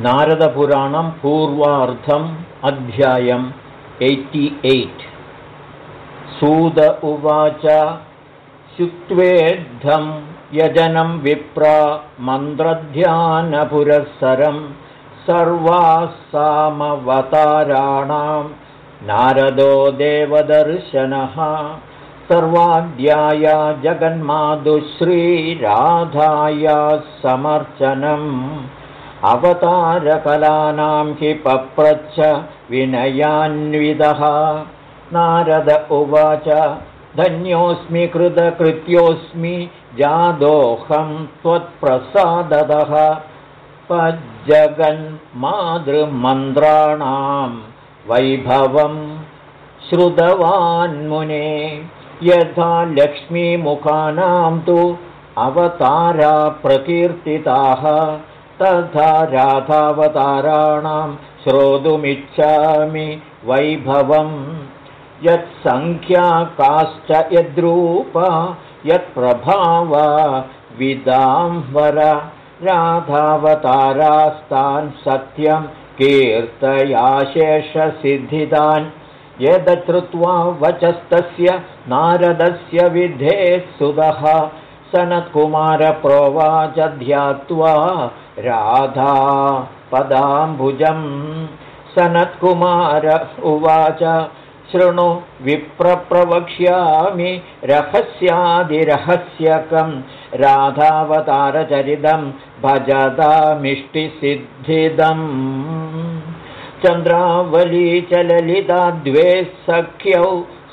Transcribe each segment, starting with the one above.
नारदपुराणं पूर्वार्धम् अध्यायम् eighty eight. सूद उवाच शुत्वेद्धं यजनं विप्रा मन्त्रध्यानपुरःसरं सर्वासामवताराणां नारदो देवदर्शनः। सर्वाद्याया जगन्माधुश्रीराधाया समर्चनम् अवतारकलानां हि पप्रच्छ विनयान्विदः नारद उवाच धन्योऽस्मि कृतकृत्योऽस्मि जादोऽहं त्वत्प्रसादतः। पज्जगन्मातृमन्त्राणां वैभवं श्रुतवान्मुने यथा लक्ष्मीमुखानां तु अवतारा प्रकीर्तिताः तथा राधावताराणां श्रोतुमिच्छामि वैभवम्। यत्सङ्ख्याकाश्च यद्रूपा यत्प्रभावा विदाम्बर राधावतारास्तान् सत्यं कीर्तयाशेषसिद्धितान् यदश्रुत्वा वचस्तस्य नारदस्य विधेत्सुतः सनत्कुमारप्रोवाच ध्यात्वा राधा पदाम्बुजम् सनत्कुमार उवाच शृणु विप्रप्रवक्ष्यामि रहस्यादिरहस्यकं राधावतारचरितं भजतामिष्टिसिद्धिदम्। चन्द्रावलीचललिता द्वे सख्यौ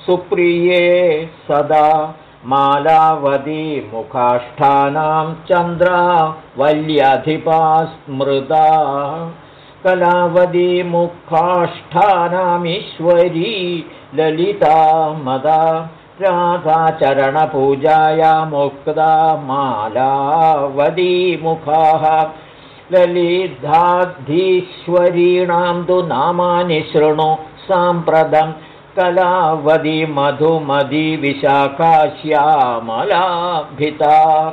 सुप्रिये सदा मालावती मुखाष्ठानां चन्द्रावल्यधिपा स्मृता कलावदीमुखाष्ठानामीश्वरी ललिता मदा। राधाचरणपूजायामुक्ता मालावदीमुखाः ललिताधीश्वरीणां तु नामानि शृणु साम्प्रतं कलावदी मधुमदी विशाखाश्यामलाभिता।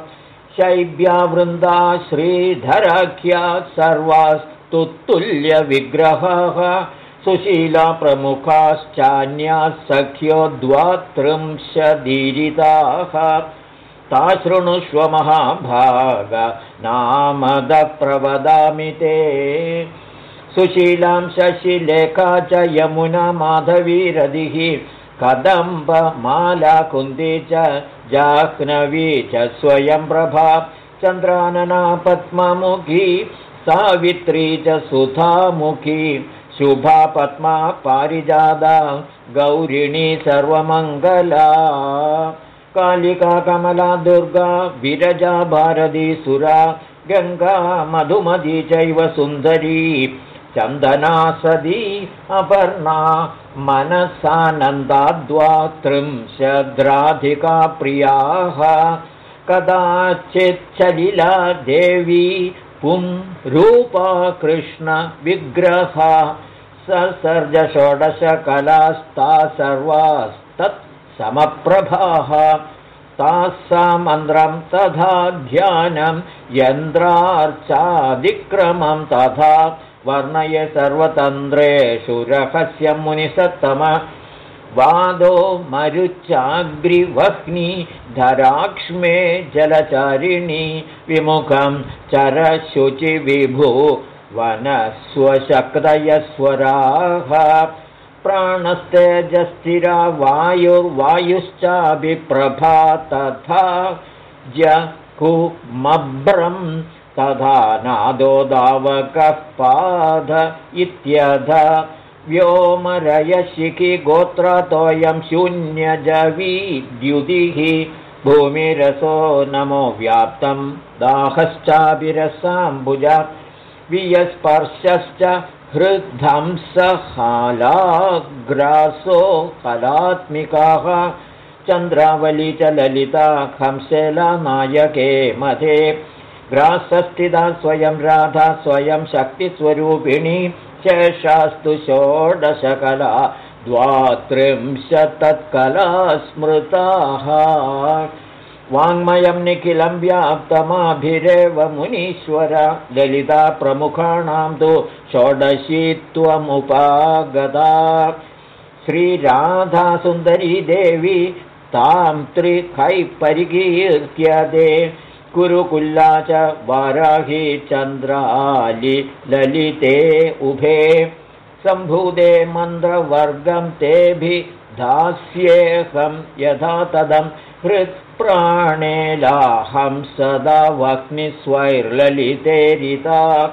शैब्यावृन्दा श्रीधराख्या सर्वास् तुल्यविग्रहः सुशीलाप्रमुखाश्चान्याः सख्यो द्वात्रिंशदीरिताः। ताशृणुष्व महाभाग नामदप्रवदामि ते सुशीलां शशिलेखा च यमुना माधवीरदिः कदम्बमालाकुन्दी च जाह्नवी च स्वयंप्रभा चन्द्रानना पद्ममुखी सावित्री च सुधामुखी शुभा पद्मा पारिजादा गौरिणी सर्वमङ्गला। कालिका कमला दुर्गा विरजा भारती सुरा गङ्गा मधुमती चैव सुन्दरी चन्दना सदी अपर्णा मनसानन्दाद्वात्रिंशद्राधिका प्रियाः कदाचिच्छलिला देवी पुं रूपा कृष्णविग्रह ससर्ज षोडशकलास्ता सर्वास्तत्समप्रभाः ताः मन्त्रं तथा ध्यानं यन्त्रार्चादिक्रमं तथा वर्णय रहस्यं मुनिसत्तम। वादो मरुचाग्रिवह्नि धराक्ष्मे जलचारिणी विमुखं चरशुचिविभु वनस्वशक्तयस्वराः प्राणस्तेजस्थिरा वायुर्वायुश्चाभिप्रभा तथा जकुमभ्रं तथा नादो दावकः पाद इत्यध व्योमरयशिखि गोत्रतोऽयं शून्यजवी द्युतिः भूमिरसो नमो व्याप्तं दाहश्चाभिरसाम्बुज वियस्पर्शश्च हृद्धंसहालाग्रासो कलात्मिकाः चन्द्रावली च ललिता नायके मथे ग्रासस्थिता स्वयं राधा स्वयं शक्तिस्वरूपिणी शेषास्तु षोडशकला द्वात्रिंशत्तत्कला स्मृताः वाङ्मयं निखिलं व्याप्तमाभिरेव मुनीश्वर। ललिता प्रमुखाणां तु षोडशी त्वमुपागता श्रीराधासुन्दरी देवी तां त्रिखैः परिकीर्त्यते कुरुकुल्ला च वाराही चन्द्रालि ललिते उभे। सम्भूते मन्द्रवर्गं तेभिधास्येऽहं यथा तदं हृत्प्राणेलाहं सदा वह्निस्वैर्ललितेरिता।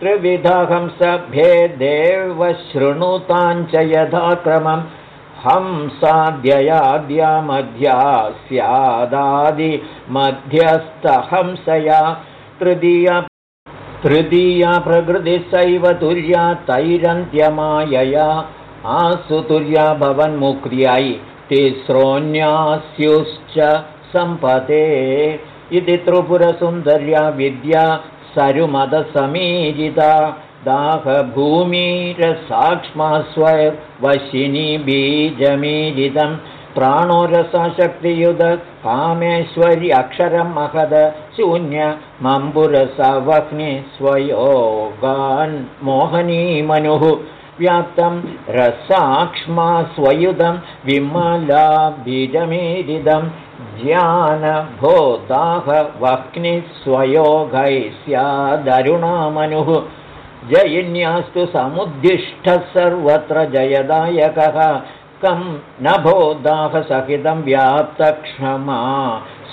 त्रिविधहं सभ्ये देव शृणुताञ्च यथाक्रमम् हंसाद्ययाद्या मध्या स्यादादिमध्यस्थहंसया तृतीया तृतीया प्रकृतिसैव तुर्या तैरन्त्यमायया आसु तुर्या भवन्मुक्त्यै तिस्रोऽन्यास्युश्च सम्पते इति त्रिपुरसुन्दर्या विद्या सरुमदसमीरिता दाहभूमिरसाक्ष्मास्वर्वशिनी बीजमीरितं प्राणोरसशक्तियुध कामेश्वर्यक्षरं महद शून्यमम्बुरसवह्नि स्वयोगान् मोहनीमनुः व्याप्तं रसाक्ष्मा स्वयुधं विमला बीजमीरिदं ज्ञानभोदाहवह्निस्वयोगैः स्यादरुणामनुः जयिन्यास्तु समुद्दिष्टः सर्वत्र जयदायकः। कं नभोदाहसहितं व्याप्तक्षमा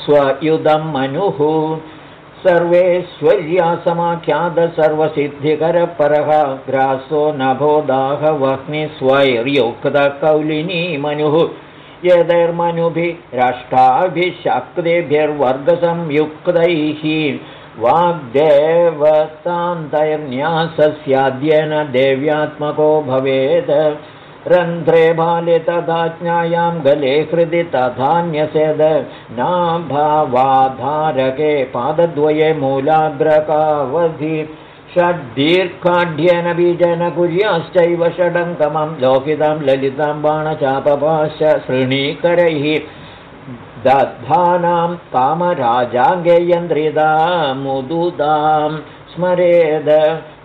स्वयुधं मनुः सर्वेश्वर्यासमाख्यात सर्वसिद्धिकरपरः। ग्रासो नभोदाहवह्निस्वैर्युक्तकौलिनी मनुः यदैर्मनुभिरष्टाभिशक्तिभिर्वर्गसंयुक्तैः वाग्देवतान्तैर्न्यासस्याद्येन देव्यात्मको भवेत्। रन्ध्रे बाले तथा ज्ञायां गले हृदि तथान्यसेद नाभावाधारके पादद्वये मूलाग्रकावधि। षड्दीर्घाढ्येन बीजेन कुर्याश्चैव षडङ्कमं लोकितां ललितां बाणचापभाष श्रीणीकरैः दधानां कामराजाङ्गे यन्द्रिदामुदुदां स्मरेद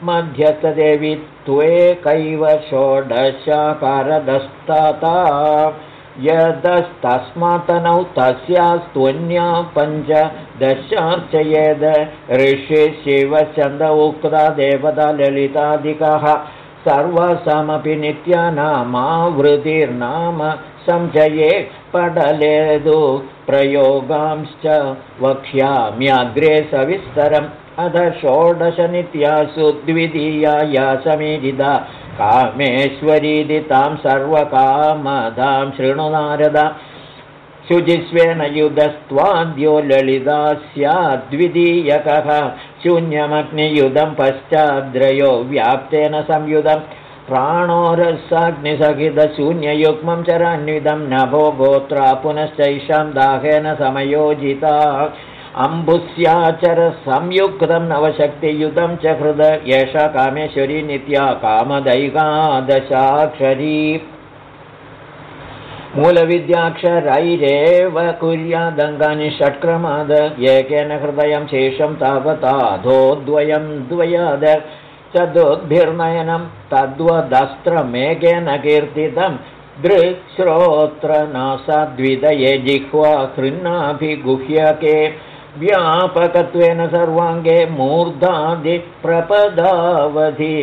मध्यस्थदेवि त्वेकैव षोडशाकारदस्तता। यदस्तस्मात्तनौ तस्यास्त्वन्या पञ्चदशार्चयेद ऋषि शिवचन्द उक्ता देवता ललितादिकः। सर्वसमपि नित्यानामावृतिर्नाम संशये पडलेदु प्रयोगांश्च वक्ष्याम्यग्रे सविस्तरम्। अध षोडशनित्यासु द्वितीया या समीरिता कामेश्वरीति तां सर्वकामदां शृणु नारद। शुचिस्वेन युधस्त्वाद्यो ललिता स्याद्वितीयकः शून्यमग्नियुधं पश्चाद्रयो व्याप्तेन संयुधम् प्राणोरसाग्निसहितशून्ययुग्मं चरान्वितं नभो गोत्रा पुनश्चैषां दाहेन समयोजिता। अम्बुस्याचरसंयुक्तं नवशक्तियुतं च हृद एषा कामेश्वरी नित्या कामदैकादशाक्षरी। मूलविद्याक्षरैरेव कुर्यादङ्गानि षट्क्रमाद एकेन हृदयं शेषं तावताधोद्वयं द्वयाद चतुर्भिर्नयनं तद्वदस्त्रमेकेन कीर्तितं दृश्रोत्रनासाद्विदये जिह्वा कृन्नाभिगुह्यके व्यापकत्वेन सर्वाङ्गे मूर्धादिप्रपदावधि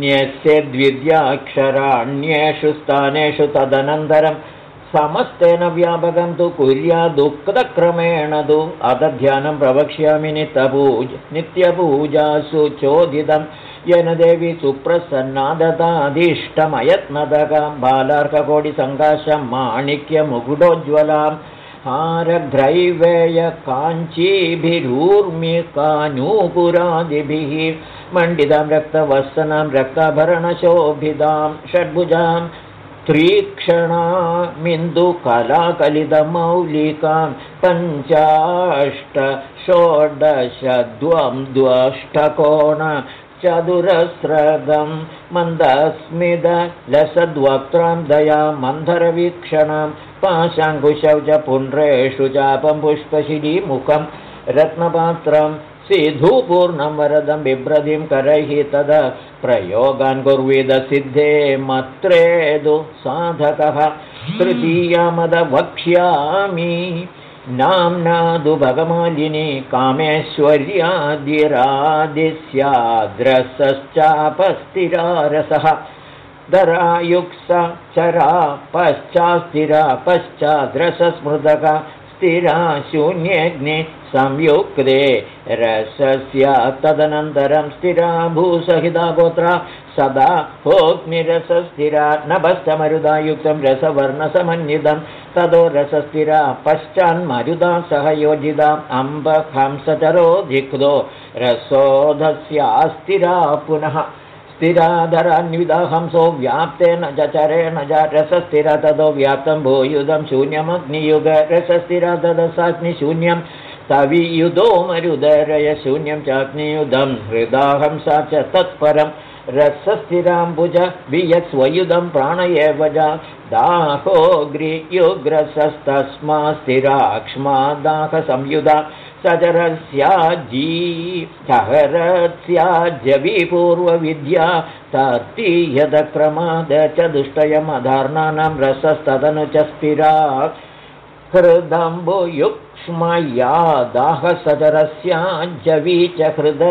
न्यस्य द्विद्याक्षराण्येषु स्थानेषु तदनन्तरं समस्तेन व्यापकं तु कुर्यादुक्तक्रमेण तु अदध्यानं प्रवक्ष्यामि नित्यपूज नित्यपूजासु चोदितं येन देवी सुप्रसन्ना दताधीष्टमयत्नदकां बालार्ककोटिसङ्काशं माणिक्यमुकुटोज्ज्वलाम् हारघ्रैवेय काञ्चीभिरूर्मिकानूपुरादिभिः मण्डितां रक्तवसनां रक्ताभरणशोभितां षड्भुजां त्रीक्षणामिन्दुकलाकलितमौलिकां पञ्चाष्ट षोडश द्वं द्वष्टकोण चतुरस्रगं मन्दस्मिद लसद्वक्त्रां दया मन्धरवीक्षणां पाशाङ्कुशौ च पुण्ड्रेषु चापं पुष्पशिलीमुखं रत्नपात्रं सिधुपूर्णं वरदं बिभ्रतिं करैः तद प्रयोगान् कुर्विदसिद्धे मत्रेदु साधकः तृतीयामदवक्ष्यामि। नाम्नादु भगमालिनी कामेश्वर्यादिरादिस्याद्रसश्चापस्थिरारसः दरायुक्स चरा पश्चास्थिरा पश्चाद्रसस्मृतक स्थिरा शून्यग्नि संयुक्ते रसस्य तदनन्तरं स्थिरा भूसहिता गोत्रा सदा भोग्निरसस्थिरा नभस्तमरुदायुक्तं रसवर्णसमन्वितं ततो रसस्थिरा पश्चान्मरुदा सह योजिताम् अम्बहंसचरोधिक्तो रसोधस्यास्थिरा पुनः स्थिराधरान्विदाहंसो व्याप्तेन चरेण च रसस्थिर ततो व्याप्तं भूयुधं शून्यमग्नियुग रसस्थिरा तदसाग्निशून्यं तवियुधो मरुदरय शून्यं चाग्नियुधं हृदाहंसा च तत्परं रसस्थिराम्बुज वियत्स्वयुधं प्राण एव दाहोग्रियुग्रसस्तस्मा स्थिराक्ष्मा दाहसंयुधा सचरस्याजी सहरस्याज्यविपूर्वविद्या। तत्तीयदक्रमाद च दुष्टयमधार्णानां रसस्तदनु च स्थिरा। हृदम्बुयुक्ष्मया दाहसचरस्याज्यवी च हृद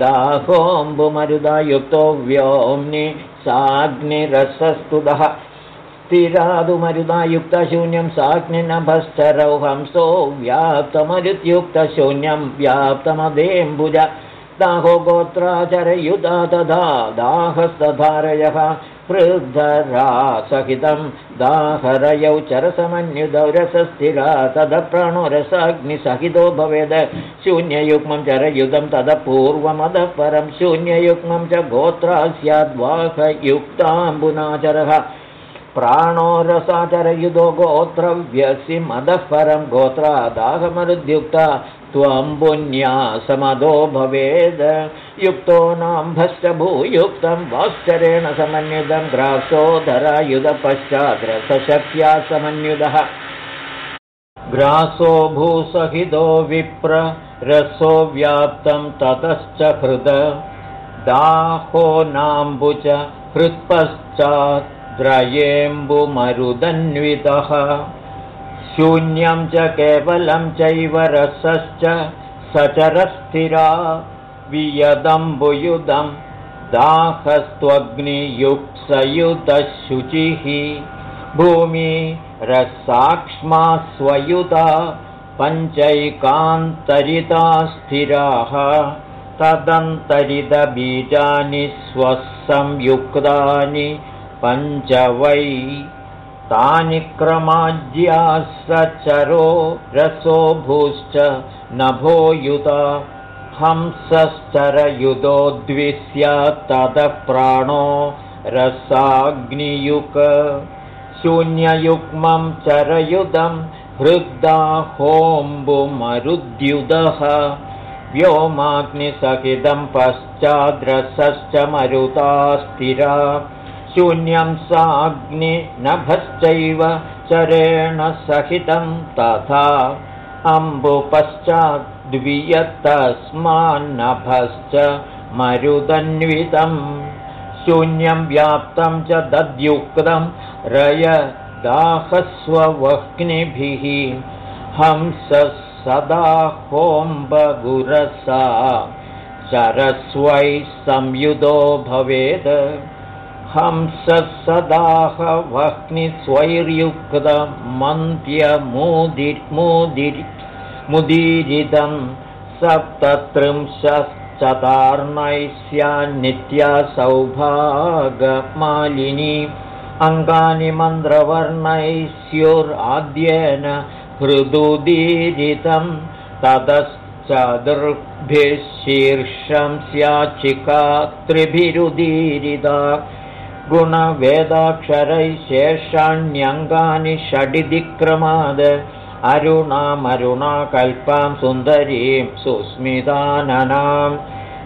दाहोऽम्बुमरुदायुक्तो व्योम्नि साग्निरसस्तुतः। स्थिरादुमरुदायुक्तशून्यं साग्निनभश्चरौ हंसो व्याप्तमरुत्युक्तशून्यं व्याप्तमदेऽम्बुज दाहो गोत्राचरयुधा तथा दाहस्तधारयः वृद्धरा सहितं दाहरयौ चरसमन्युधौ रसस्थिरा तदप्राणो रसाग्निसहितो भवेद। शून्ययुग्मं चरयुधं ततः पूर्वमदः परं शून्ययुग्मं च गोत्रा स्याद्वाहयुक्ताम्बुनाचरः प्राणो रसाचरयुधो गोत्रव्यसि मदः परं गोत्रादाहमरुद्युक्ता त्वम्बुन्यासमदो भवेद्। युक्तो नाम्भश्च भूयुक्तं वाश्चरेण समन्वितं ग्रासोधरायुधपश्चाद्रसशक्त्या समन्वितः ग्रासो भूसहितो विप्र रसो व्याप्तं ततश्च हृद। दाहो नाम्बुच हृत्पश्चात् द्रयेऽम्बुमरुदन्वितः शून्यं च केवलं चैव रसश्च सचरस्थिरा वियदम्बुयुधं दाहस्त्वग्नियुक्सयुतशुचिः भूमि रसाक्ष्मा स्वयुता पञ्चैकान्तरिता स्थिराः। तदन्तरितबीजानि स्वसंयुक्तानि पञ्च वै तानि क्रमाज्याः सचरो रसो भूश्च नभोयुता हंसश्चरयुधो ततः प्राणो रसाग्नियुक। शून्ययुग्मं चरयुधं हृद्दाहोम्बुमरुद्युदः व्योमाग्निसहितं पश्चाद्रसश्च मरुता स्थिरा शून्यं साग्निनभश्चैव चरेण सहितं तथा अम्बुपश्चाद्वियतस्मान्नभश्च मरुदन्वितं शून्यं व्याप्तं च दद्युक्तं रयदाहस्ववह्निभिः। हंस सदा होम्बगुरसा चरस्वैः संयुधो भवेत् हंसः सदाहवह्निस्वैर्युक्तमन्त्यमुदिमुदीरितं सप्तत्रिंशश्चतार्णैः सौभागमालिनी अङ्गानि मन्द्रवर्णैः स्युराद्येन हृदुदीरितं ततश्चतुर्भिः शीर्षं स्याचिका त्रिभिरुदीरिता गुणवेदाक्षरैः शेषाण्यङ्गानि षडिदिक्रमाद अरुणामरुणाकल्पां सुन्दरीं सुस्मिताननां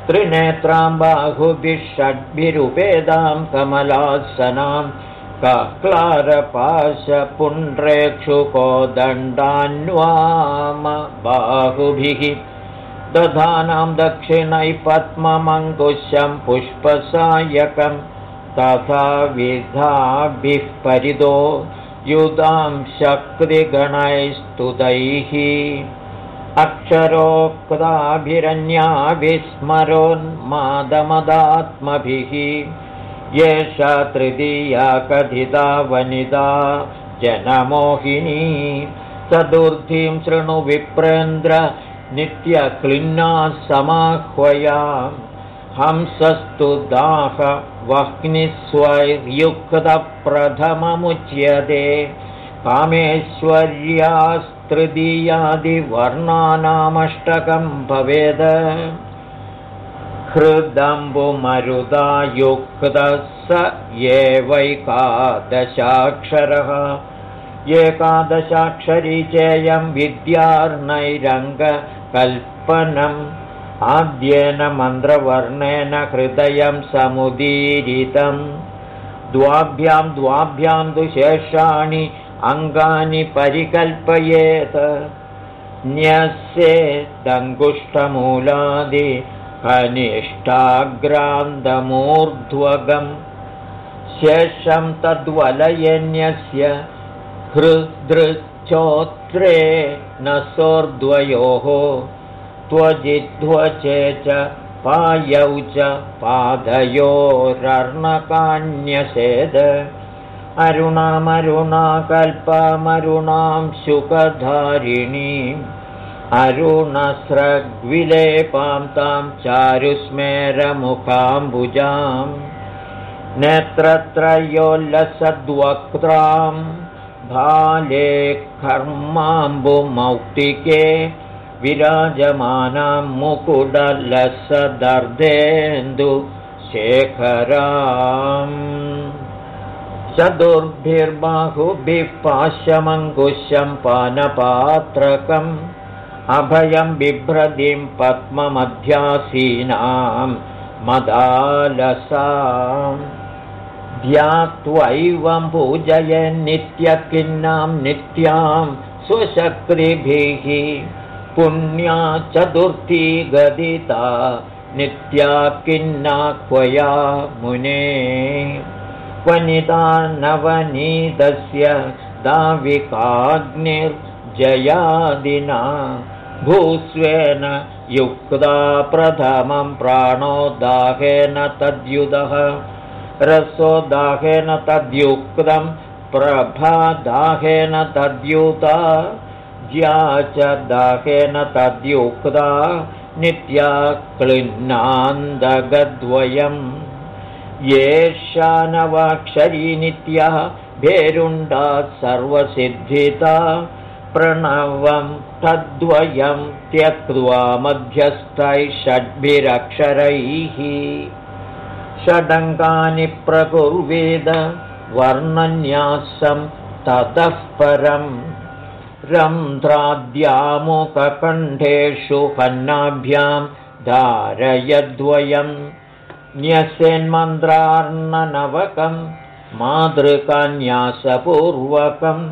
त्रिनेत्रां बाहुभिः षड्भिरुपेदां कमलासनां कक्लारपाशपुण्ड्रेक्षुकोदण्डान्वाम बाहुभिः दधानां दक्षिणै पद्ममङ्कुशं पुष्पसायकं तथा विधाभिः परिदो युधां शक्तिगणैस्तुतैः अक्षरोक्ताभिरन्याभिस्मरोन्मादमदात्मभिः येषा तृतीया कथिता वनिता जनमोहिनी। चतुर्थीं शृणु विप्रेन्द्र नित्यक्लिन्नाः समाह्वया हंसस्तु दाह वह्निस्वयुक्तप्रथममुच्यते कामेश्वर्यास्तृतीयादिवर्णानामष्टकं भवेद। हृदम्बुमरुदायुक्तः स एवैकादशाक्षरः एकादशाक्षरी चेयं विद्यार्णैरङ्गकल्पनम् आद्येन मन्त्रवर्णेन हृदयं समुदीरितं। द्वाभ्यां द्वाभ्यां तु शेषाणि अङ्गानि परिकल्पयेत्। न्यस्येदङ्गुष्ठमूलादि कनिष्ठाग्रान्तमूर्ध्वगम् शेषं तद्वलयन्यस्य हृदृच्छोत्रे न सोर्द्वयोः त्वजिध्वचे च पायौ च पादयोरर्णकान्यसेद। अरुणामरुणाकल्पमरुणां शुकधारिणीम् अरुणस्रग्विलेपां तां चारुस्मेरमुखाम्बुजां नेत्रत्रयोल्लसद्वक्त्रां भाले कर्माम्बुमौक्तिके विराजमानां मुकुडलसदर्धेन्दुशेखराम् चतुर्भिर्बाहुभिः पाश्यमङ्कुशं पानपात्रकम् अभयं बिभ्रदिं पद्ममध्यासीनां मदालसाम्। ध्यात्वैवं पूजयन्नित्यकिन्नां नित्यां स्वशक्तिभिः पुण्या चतुर्थी गदिता नित्या किन्नाक्वया मुने। वनिता नवनीतस्य दाविकाग्निर्जयादिना भूस्वेन युक्ता प्रथमं प्राणोदाहेन तद्युदः रसोदाहेन तद्युक्तं प्रभादाहेन तद्युता ज्या च दाहेन तद्युक्ता नित्या क्लिन्नान्दगद्वयम्। येषा नवाक्षरी नित्यः भेरुण्डा सर्वसिद्धिता प्रणवं तद्वयं त्यक्त्वा मध्यस्थैः षड्भिरक्षरैः षडङ्गानि प्रकुर्वेद वर्णन्यासं ततः परम् रन्ध्राद्यामुककण्ठेषु हन्नाभ्यां धारयद्वयं न्यसेन्मन्त्रार्णनवकं मातृकान्यासपूर्वकम्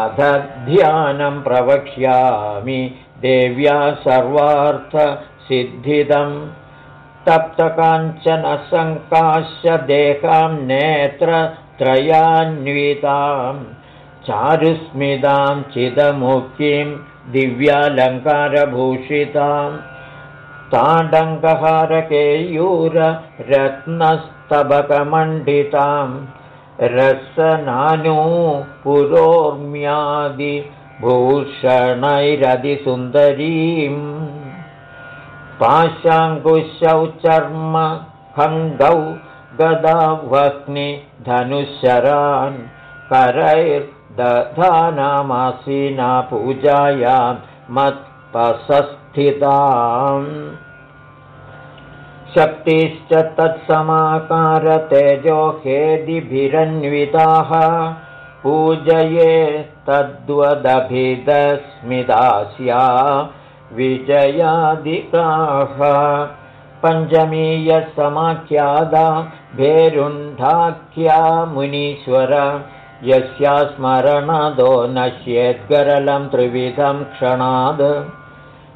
अध ध्यानं प्रवक्ष्यामि देव्या सर्वार्थसिद्धिदम् तप्तकाञ्चनसङ्काश्य देहां नेत्रत्रयान्विताम् चारुस्मितां चिदमुखीं दिव्यालङ्कारभूषितां ताडङ्कहारकेयूररत्नस्तबकमण्डितां रसनानूपुरोर्म्यादिभूषणैरधिसुन्दरीम् पाशाङ्कुशौ चर्म खङ्गौ गदावह्निधनुशरान् करैर् दधानामासीना पूजायां मत्पसस्थिताम्। शक्तिश्च तत्समाकारतेजोहेदिभिरन्विताः पूजये तद्वदभिदस्मिदास्या विजयादिकाः पञ्चमीयसमाख्यादा भेरुण्ढाख्या मुनीश्वर यस्या स्मरणदो नश्येद्गरलं त्रिविधं क्षणाद्।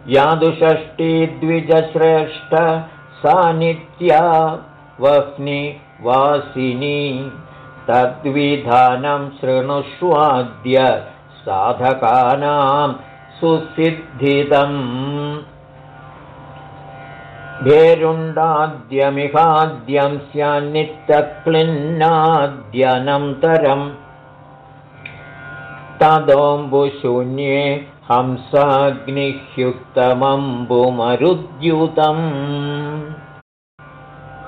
यादुषष्टिद्विजश्रेष्ठ सा नित्या वह्निवासिनी तद्विधानं शृणुष्वाद्य साधकानां सुसिद्धितम् भेरुण्डाद्यमिहाद्यं स्यान्नित्यक्लिन्नाद्यनन्तरम् तदोऽम्बुशून्ये हंसाग्निह्युक्तमम्बुमरुद्युतम्।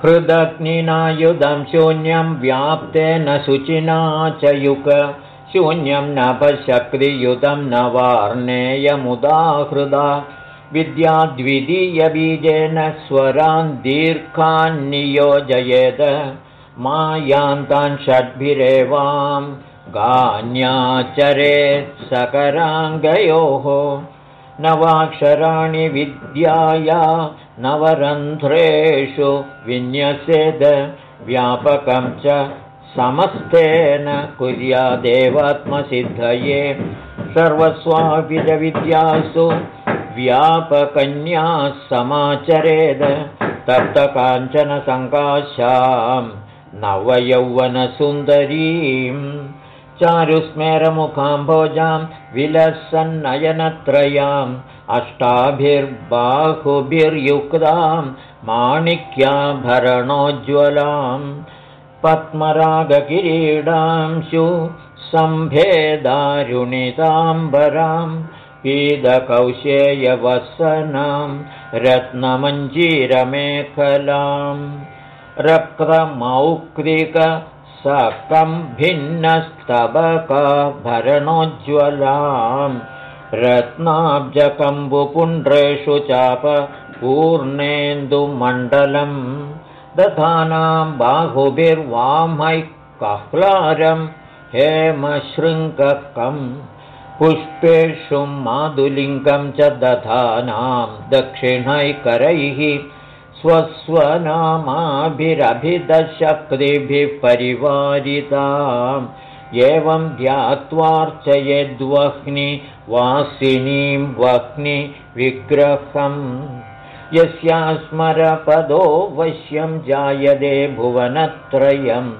हृदग्निनायुधं शून्यं व्याप्तेन शुचिना च युग। शून्यं नभशक्तियुतं न वार्णेयमुदाहृदा। विद्याद्वितीयबीजेन स्वरान् दीर्घान्नियोजयेत् मायान्तान् षड्भिरेवां गान्याचरेत् सकराङ्गयोः नवाक्षराणि विद्याया नवरन्ध्रेषु विन्यसेद व्यापकं च समस्तेन कुर्यादेवात्मसिद्धये सर्वस्वाभिजविद्यासु व्यापकन्याः समाचरेद तप्तकाञ्चनसङ्काशां नवयौवनसुन्दरीम् चारुस्मेरमुखाम्भोजां विलसन्नयनत्रयाम् अष्टाभिर्बाहुभिर्युक्तां माणिक्याभरणोज्ज्वलां पद्मरागकिरीडांशु सम्भेदारुणिताम्बरां पीदकौशेयवसनां रत्नमञ्जीरमेखलां रक्तमौक्तिकसकं भिन्नस्तबकभरणोज्ज्वलाम् रत्नाब्जकम्बुपुण्ड्रेषु चाप पूर्णेन्दुमण्डलम् दधानां बाहुभिर्वामैकह्लारं हेमशृङ्गकम् पुष्पेषु माधुलिङ्गं च दधानां दक्षिणैकरैः स्वस्वनामाभिरभिदशक्तिभिः परिवारिताम् एवं ध्यात्वार्चयेद्वह्नि वासिनीं वह्नि विग्रहम्। यस्या स्मरपदो वश्यं जायते भुवनत्रयम्।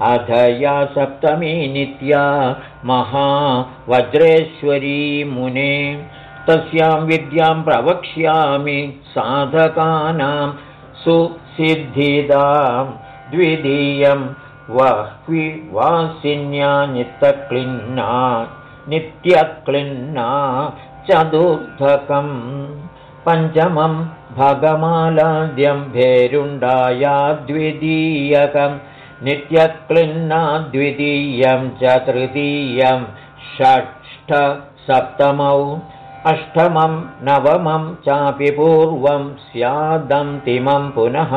अध या सप्तमी नित्या महावज्रेश्वरी मुने। तस्यां विद्यां प्रवक्ष्यामि साधकानां सुसिद्धिदां द्वितीयं वह्वि वासिन्या नित्यक्लिन्ना नित्यक्लिन्ना चतुर्थकम् पञ्चमं भगमालाद्यं भेरुण्डाया द्वितीयकं नित्यक्लिन्ना द्वितीयं च तृतीयं षष्ठ सप्तमौ अष्टमं नवमं चापि पूर्वं स्यादन्तिमं पुनः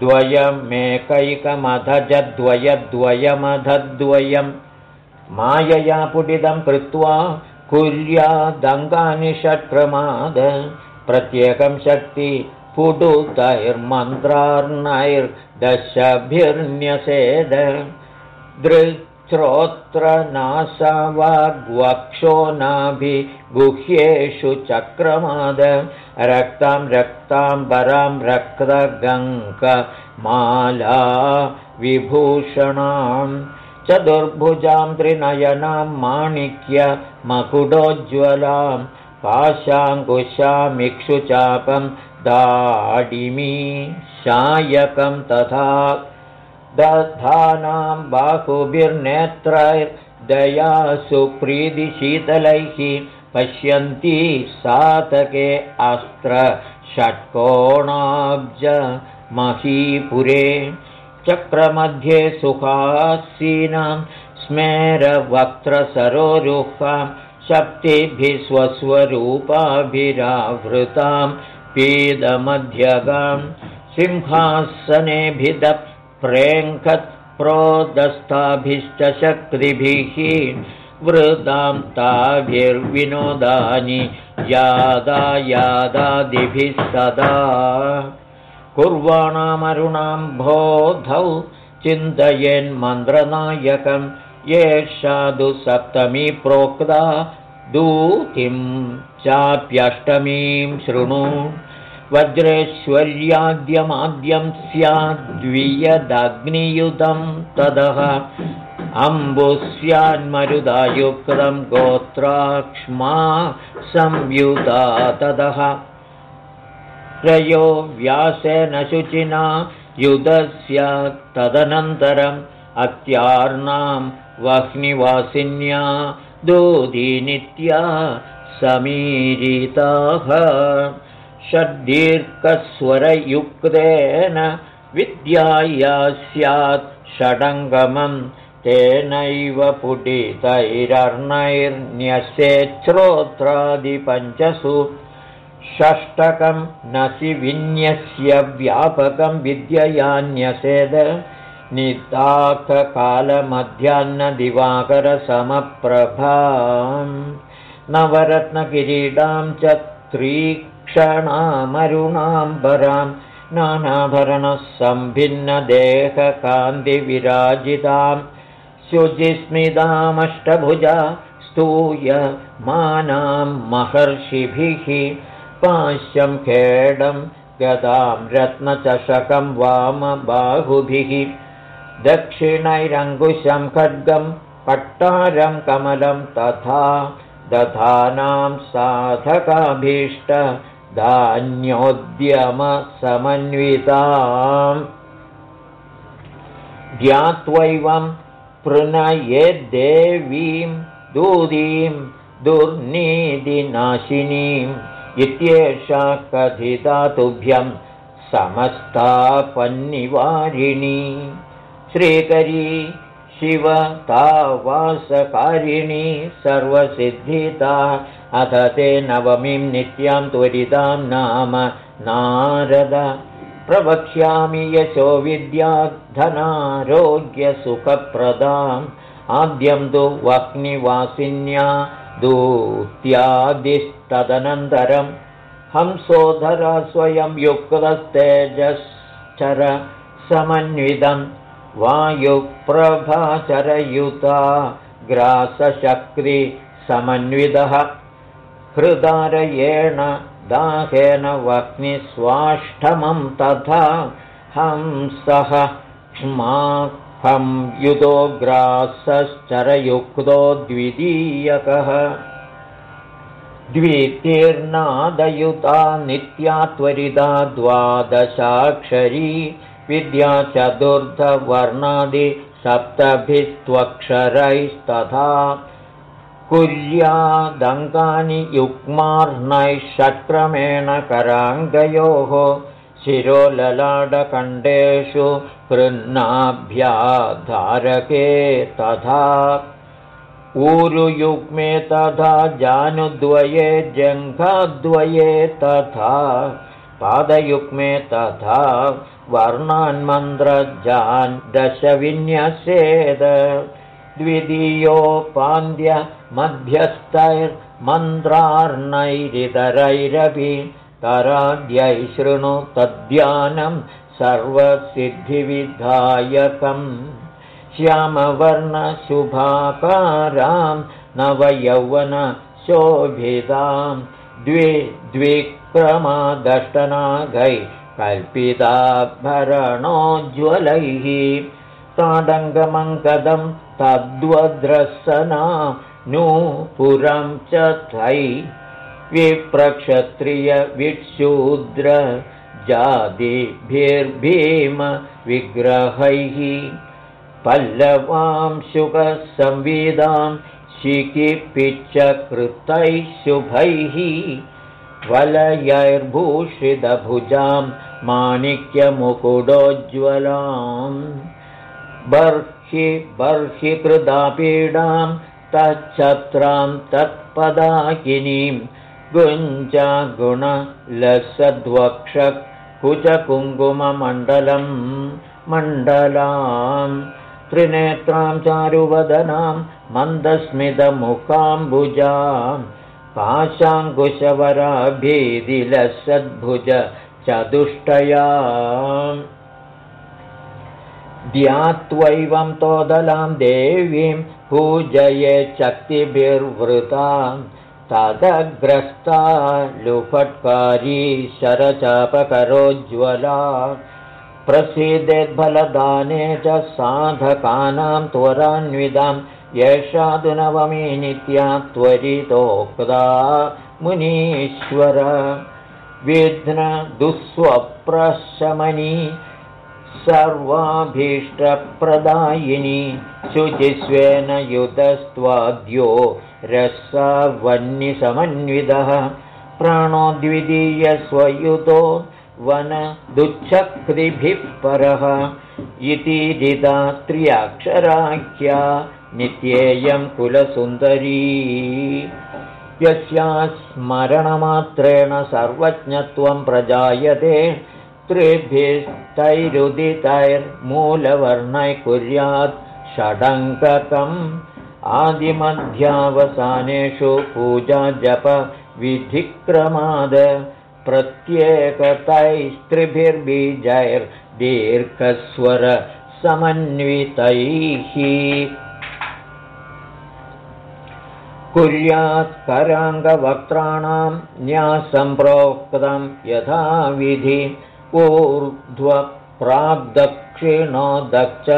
द्वयमेकैकमधजद्वयद्वयमधद्वयं मायया पुटितं कृत्वा कुर्यादङ्गानि षट्क्रमाद प्रत्येकं शक्ति दृश्रोत्रनाशवाग्वक्षो नाभिगुह्येषु चक्रमाद। रक्तां रक्ताम्बरां रक्तगङ्कमाला विभूषणां। चतुर्भुजां त्रिनयनां माणिक्य मकुडोज्ज्वलां पाशाङ्कुशामिक्षुचापं दाडिमी शायकं तथा दधानां बाहुभिर्नेत्रैर्दयासु प्रीतिशीतलैः पश्यन्ती सातके अस्त्र षट्कोणाब्ज महीपुरे। चक्रमध्ये सुखासीनां स्मेरवक्त्रसरोरुहां शक्तिभिः स्वस्वरूपाभिरावृतां पीदमध्यगां प्रोदस्ताभिश्च शक्तिभिः वृदां ताभिर्विनोदानि यादा यादादिभिः सदा। कुर्वाणामरुणां बोधौ चिन्तयेन्मन्त्रनायकं येषादु सप्तमी प्रोक्ता दूतिं चाप्यष्टमीं शृणु वज्रेश्वर्याद्यमाद्यं स्याद्वियदग्नियुतं तदः अम्बुस्यान्मरुदायुक्तं गोत्राक्ष्मा संयुता तदः रयो व्यासेन शुचिना युधस्य तदनन्तरम् अत्यार्णां वह्निवासिन्या दूधिनित्या समीरिताः षड्दीर्घस्वरयुक्तेन विद्याया स्यात् षडङ्गमं तेनैव पुटितैरर्णैर्न्यस्येच्छ्रोत्रादिपञ्चसु षष्टकं नसि विन्यस्य व्यापकं विद्ययान्यसेद निताककालमध्याह्नदिवाकरसमप्रभा नवरत्नकिरीडां च त्रीक्षणामरुणाम्बरां नानाभरणसम्भिन्नदेहकान्तिविराजितां शुचिस्मितामष्टभुजा स्तूय मानां महर्षिभिः पाश्यं खेडं गदां रत्नचषकं वामबाहुभिः दक्षिणैरङ्कुशं खड्गं पट्टारं कमलं तथा दधानां साधकाभीष्ट धान्योद्यमसमन्विताम् ज्ञात्वैवं पृणयेद्देवीं दूदीं दुर्नीतिनाशिनीम् इत्येषा कथिता तुभ्यं समस्तापन्निवारिणी श्रीकरी शिवतावासकारिणी सर्वसिद्धिता अथ ते नवमीं नित्यां त्वरितां नाम नारद। प्रवक्ष्यामि यशो विद्याधनारोग्यसुखप्रदाम्। आद्यं तु वह्निवासिन्या दूत्यादिस्तदनन्तरं हंसोधरा स्वयं युक्तस्तेजश्चर समन्वितं वायुप्रभाचरयुता ग्रासशक्तिसमन्वितः हृदारयेण दाहेन वह्निस्वाष्टमं तथा हंसः युतो ग्रासश्चरयुक्तो द्वितीयकः। द्वितीर्नादयुता नित्या त्वरिता द्वादशाक्षरी विद्या चतुर्थवर्णादिसप्तभिस्त्वक्षरैस्तथा कुर्यादङ्गानि युग्मार्णैः षट्क्रमेण कराङ्गयोः शिरोललाडकण्डेषु कृन्नाभ्याधारके तथा ऊरुयुग्मे तथा जानुद्वये जङ्घाद्वये तथा पादयुग्मे तथा वर्णान्मन्त्रजान् दशविन्यसेद द्वितीयोपान्द्यमध्यस्थैर्मन्त्रार्णैरितरैरपि तराद्यै शृणु तद्यानं सर्वसिद्धिविधायकम्। श्यामवर्णशुभाकारां नवयौवनशोभितां द्वे द्विक्रमादष्टनाघै कल्पिताभरणोज्ज्वलैः ताडङ्गमङ्गदं तद्वद्रसना नूपुरं च त्वै विप्रक्षत्रियविक्षूद्र जातिभिर्भीमविग्रहैः पल्लवां शुभसंविदां शिकिपिच्चकृतैः शुभैः वलयैर्भूषितभुजां माणिक्यमुकुडोज्ज्वलाम् बर्हि बर्हि कृदापीडां तच्छत्रां तत्पदाकिनीं गुञ्जागुणलसद्वक्षकुचकुङ्कुममण्डलं मण्डलां त्रिनेत्रां चारुवदनां मन्दस्मितमुखाम्बुजां पाशाङ्कुशवराभिधिलसद्भुज चतुष्टया ध्यात्वैवं तोदलां देवीं पूजये शक्तिभिर्वृतां तदग्रस्ता लुफट्कारी शरचापकरोज्ज्वला। प्रसीदेद्बलदाने च साधकानां त्वरान्विदां येषा तु नवमी नित्या त्वरितोक्ता मुनीश्वर। विघ्नदुःस्वप्रशमनी सर्वाभीष्टप्रदायिनी शुचिस्वेन युतस्त्वाद्यो रसवह्निसमन्वितः प्राणो द्वितीयस्वयुतो वनदुच्छक्तिभिः परः इति रिदा त्र्यक्षराख्या नित्येयं कुलसुन्दरी। यस्या स्मरणमात्रेण सर्वज्ञत्वं प्रजायते त्रिभिस्तैरुदितैर्मूलवर्णैः कुर्यात् षडङ्ककम् आदिमध्यावसानेषु पूजाजपविधिक्रमाद प्रत्येकतैस्त्रिभिर्बीजैर्दीर्घस्वरसमन्वितैः। कुर्यात् कराङ्गवक्त्राणां न्यासम्प्रोक्तं यथाविधि ऊर्ध्वप्राग्दक्षिणो दक्ष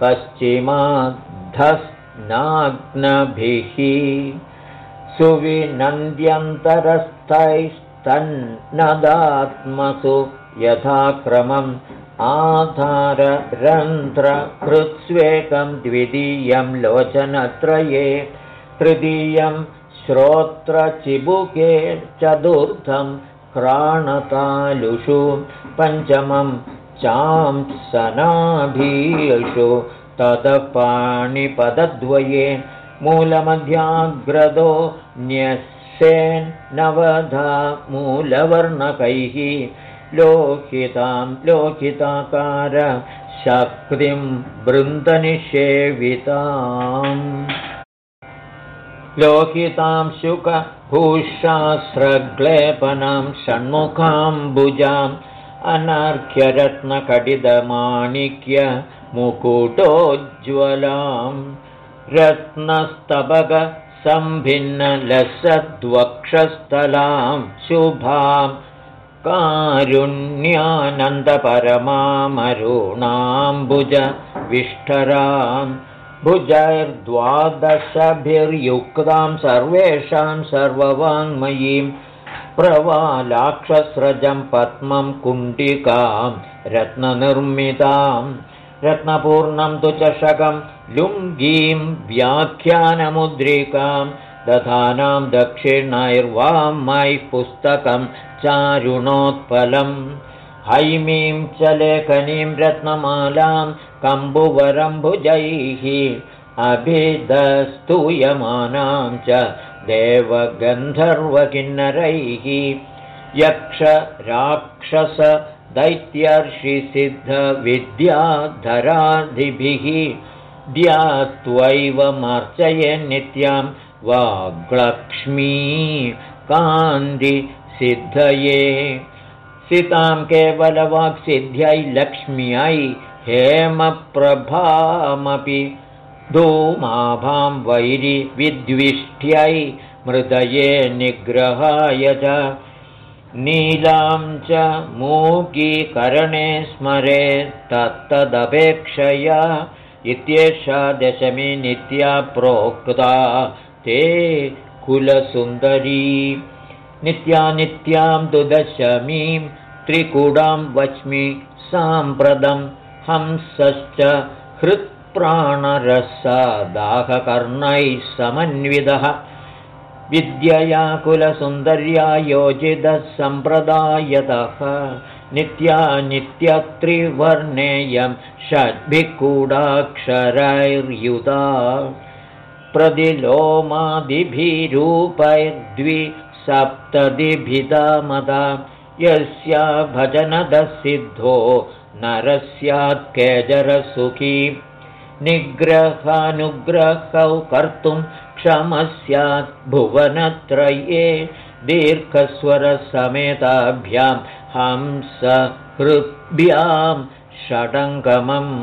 पश्चिमाद्धस्नाग्नभिः सुविनन्द्यन्तरस्थैस्तन्नदात्मसु यथाक्रमम् आधाररन्ध्रहृत्स्वेकं द्वितीयं लोचनत्रये तृतीयं श्रोत्रचिबुके चतुर्थं क्राणतालुषु पञ्चमं चांसनाभीषु ततः पाणिपदद्वये मूलमध्याग्रदो न्यस्येन्नवधा मूलवर्णकैः लोकितां लोकिताकार शक्तिं बृन्दनिषेविताम् लोकितां शुकभूषास्रग्लेपनां षण्मुखाम्बुजाम् अनर्घ्यरत्नकटितमाणिक्य मुकुटोज्ज्वलां रत्नस्तबगसम्भिन्नलसद्वक्षस्थलां शुभां कारुण्यानन्दपरमामरुणाम्बुजविष्ठराम् भुजैर्द्वादशभिर्युक्तां सर्वेषां सर्ववाङ्मयीं प्रवालाक्षस्रजं पद्मं कुण्डिकां रत्ननिर्मितां रत्नपूर्णं तु चषकं लुङ्गीं व्याख्यानमुद्रिकां दधानां दक्षिणैर्वामैः पुस्तकं चारुणोत्पलम् हैमीं च लेखनीं रत्नमालां कम्बुवरम्भुजैः अभिधस्तूयमानां च देवगन्धर्वकिन्नरैः। यक्षराक्षसदैत्यर्षिसिद्धविद्याधरादिभिः द्यात्वैव मार्चये नित्यां वाग्लक्ष्मी कान्तिसिद्धये सितां केवलवाक्सिद्ध्यै लक्ष्म्यै हेमप्रभामपि धूमाभां वैरिविद्विष्ट्यै मृदये निग्रहाय च नीलां च मूकीकरणे स्मरे तत्तदपेक्षया इत्येषा दशमी नित्या प्रोक्ता ते कुलसुन्दरी नित्यानित्यां तु दशमीं त्रिकुडां वच्मि साम्प्रतं हंसश्च हृत्प्राणरसादाहकर्णैः समन्वितः। विद्यया कुलसुन्दर्या योजितः सम्प्रदायतः नित्या नित्यत्रिवर्णेयं षड्भिक्कूडाक्षरैर्युधा प्रतिलोमादिभिरूपैर्द्विसप्ततिभिधा यस्या भजनदसिद्धो नरस्यात् केजरसुखी। निग्रहानुग्रहौ कर्तुं क्षमः स्यात् भुवनत्रये दीर्घस्वरसमेताभ्यां हंसहृद्भ्यां षडङ्गमम्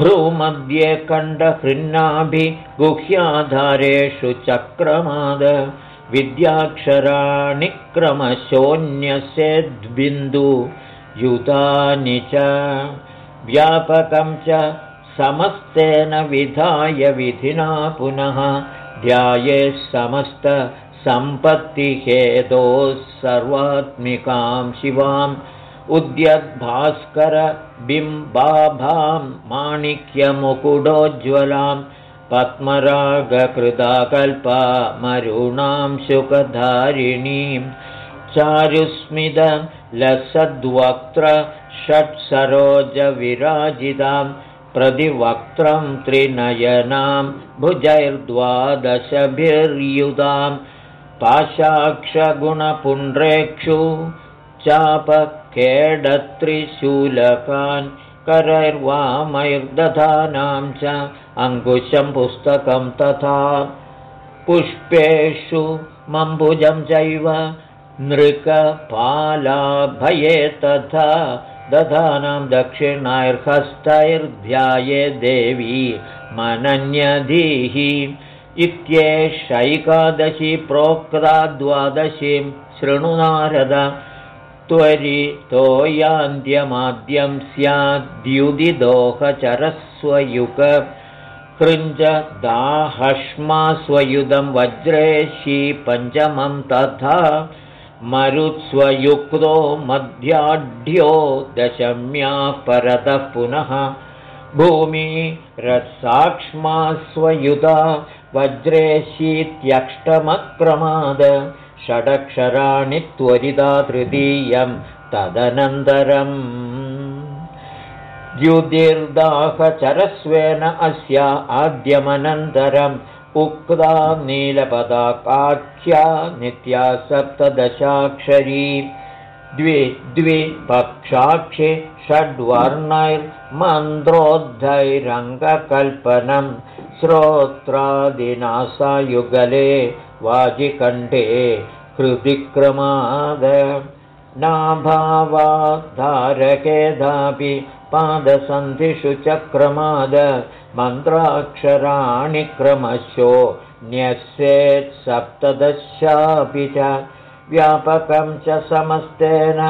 भ्रूमध्ये कण्डहृन्नाभिगुह्याधारेषु चक्रमाद विद्याक्षराणि क्रमशोऽन्यसेद्बिन्दु युतानि च व्यापकं च समस्तेन विधाय विधिना पुनः ध्याये समस्तसम्पत्तिहेतोः सर्वात्मिकां शिवाम् उद्यद्भास्करबिम्बाभां पद्मरागकृताकल्पामरुणां शुकधारिणीं चारुस्मिदलसद्वक्त्र षट्सरोजविराजितां प्रतिवक्त्रं त्रिनयनां भुजैर्द्वादशभिर्युधां पाशाक्षगुणपुण्ड्रेक्षु चापकेडत्रिशूलकान् करैर्वामैर्दधानां च अङ्कुशं पुस्तकं तथा पुष्पेषु मम्बुजं चैव नृकपालाभये तथा दधानां दक्षिणैर्हस्तैर्ध्याये देवी मनन्यधीः इत्येषैकादशी प्रोक्ता द्वादशीं शृणुनारद त्वरितोयान्त्यमाद्यं स्याद्युदिदोहचरस्वयुग कृञ्जदाहश्मास्वयुधं वज्रेशी पञ्चमं तथा मरुत्स्वयुक्तो मध्याढ्यो दशम्याः परतः पुनः भूमिरसाक्ष्मास्वयुधा वज्रेशीत्यष्टमक्रमाद षडक्षराणि त्वरिता तृतीयं तदनन्तरम् द्युतिर्दाहचरस्वेन अस्या आद्यमनन्तरम् उक्ता नीलपदाकाख्या नित्या सप्तदशाक्षरी द्वि द्विपक्षाक्षि षड्वर्णैर्मन्त्रोद्धैरङ्गकल्पनं श्रोत्रादिनासायुगले वाजिकण्ठे हृदिक्रमाद नाभावाधारकेधापि पादसन्धिषु चक्रमाद मन्त्राक्षराणि क्रमशो न्यस्येत् सप्तदशापि च व्यापकं च समस्तेन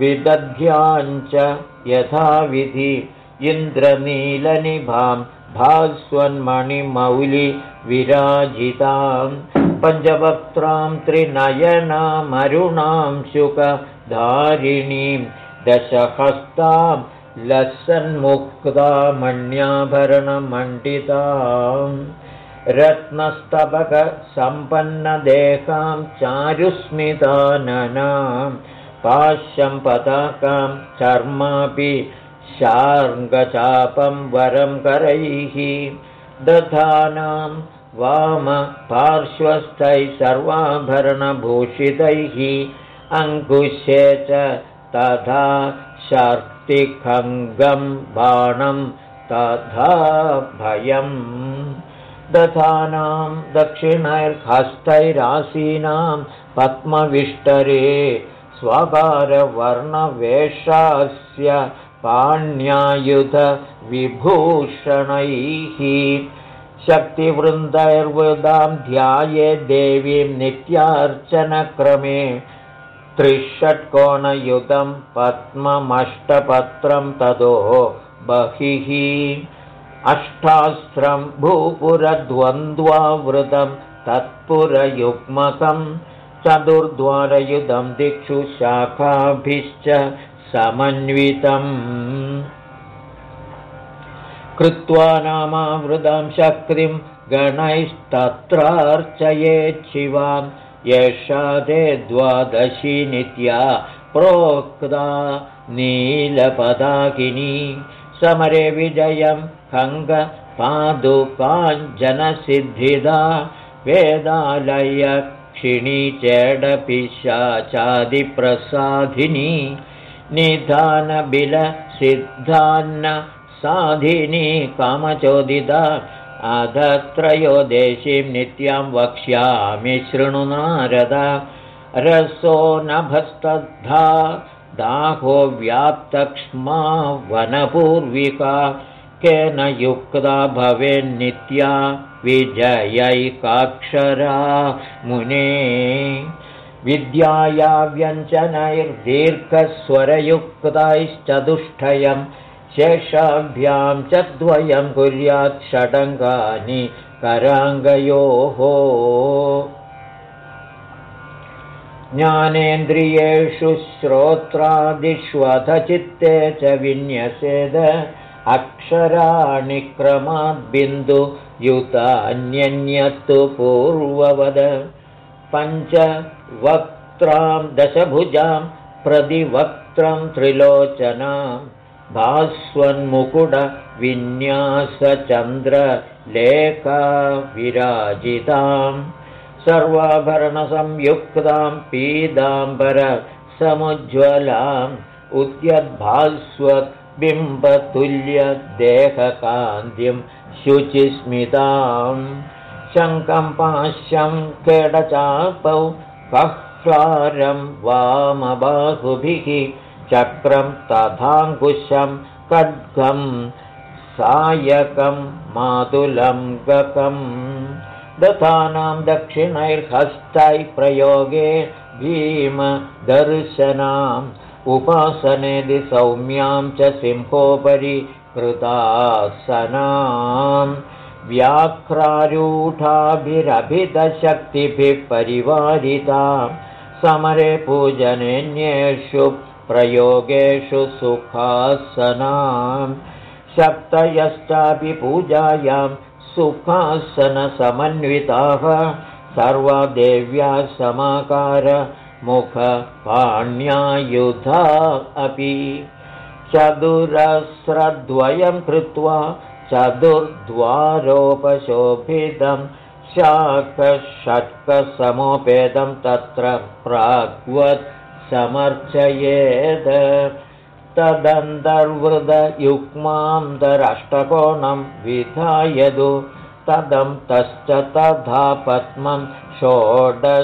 विदध्याञ्च यथाविधि इन्द्रनीलनिभां भास्वन्मणिमौलि विराजितां पञ्चवक्त्रां त्रिनयनामरुणां शुकधारिणीं दशहस्तां लसन्मुक्तामण्याभरणमण्डिताम् रत्नस्तबकसम्पन्नदेहां चारुस्मिताननां पताकां चर्मापि शार्ङ्गचापं वरं करैः। दधानां वामपार्श्वस्थैः सर्वाभरणभूषितैः। अङ्कुशे च तथा शर्तिखङ्गं बाणं तथा भयम्। दधानां दक्षिणैर्हस्तैरासीनां पद्मविष्टरे स्वकारवर्णवेषास्य पाण्यायुधविभूषणैः शक्तिवृन्दैर्वृदां ध्याये देवीं नित्यार्चनक्रमे त्रिषट्कोणयुतं पद्ममष्टपत्रं तदो बहिः। अष्टास्त्रं भूपुरद्वन्द्वावृतं तत्पुरयुग्मकं। चतुर्द्वारयुधं दिक्षु शाखाभिश्च समन्वितम्। कृत्वा नामावृतं शक्तिं गणैस्तत्रार्चयेच्छिवां येषा ते द्वादशी नित्या प्रोक्ता नीलपदाकिनी। समरे विजयं खङ्गपादुकाञ्जनसिद्धिदा वेदालयक्षिणी चेडपिशाचादिप्रसाधिनी निधानबिलसिद्धान्न साधिनी कामचोदिता अधत्रयो देशीं नित्यां वक्ष्यामि शृणु नारद। रसो नभस्तद्धा दाहो व्याप्तक्ष्मा वनपूर्विका। केन युक्ता भवेन्नित्या विजयैकाक्षरा मुने विद्याया व्यञ्जनैर्दीर्घस्वरयुक्तैश्चतुष्टयं शेषाभ्यां च द्वयं कुर्यात् षडङ्गानि कराङ्गयोः। ज्ञानेन्द्रियेषु श्रोत्रादिष्वथचित्ते च विन्यसेद अक्षराणि क्रमाद्बिन्दुयुतान्यन्यत्तु पूर्ववद पञ्चवक्त्रां दशभुजां प्रतिवक्त्रं त्रिलोचनां भास्वन्मुकुटविन्यासचन्द्रलेखा विराजिताम् सर्वाभरणसंयुक्तां पीताम्बरसमुज्ज्वलाम् उद्यद्भास्वद्बिम्बतुल्यदेहकान्तिं शुचिस्मिताम् शङ्कं पाश्यं केडचापौ कह्लारं वामबाहुभिः चक्रं तथाङ्कुशं खड्गं सायकं मातुलं गकम् दथानां दक्षिणैर्हस्तैः प्रयोगे भीमदर्शनाम् उपासनेदि सौम्यां च सिंहोपरि कृतासनाम् व्याघ्रारूढाभिरभितशक्तिभिः परिवारितां समरे पूजनेन्येषु प्रयोगेषु सुखासनां शक्तयश्चापि पूजायां सुखासनसमन्विताः। सर्वदेव्या समाकारमुखपाण्यायुधा अपि। चतुरस्रद्वयं कृत्वा चतुर्द्वारोपशोभितं शाकषट्कसमोपेदं तत्र प्राग्वत् समर्चयेत् तदन्तर्वृदयुग्मान्तरष्टकोणं विधायदु तदं तश्च तथा पद्मं षोडशदसंयुतं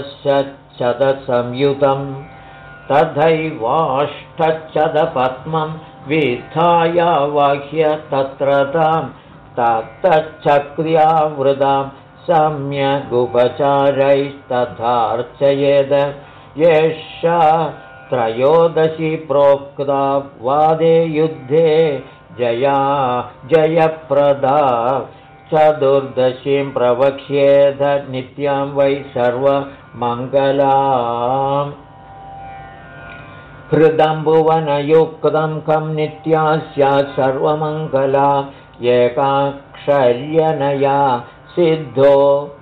तथैवाष्टच्छदपद्मं विधायावाह्य तत्र तां तत्तच्छक्र्यावृदां सम्यगुपचारैस्तथार्चयेद। एषा त्रयोदशी प्रोक्ता वादे युद्धे जया जयप्रदा चतुर्दशीं प्रवक्ष्येध नित्यां वै सर्वमङ्गलाम् हृदम्बुवनयुक्तं कं नित्या स्यात् सर्वमङ्गला एकाक्षर्यनया सिद्धो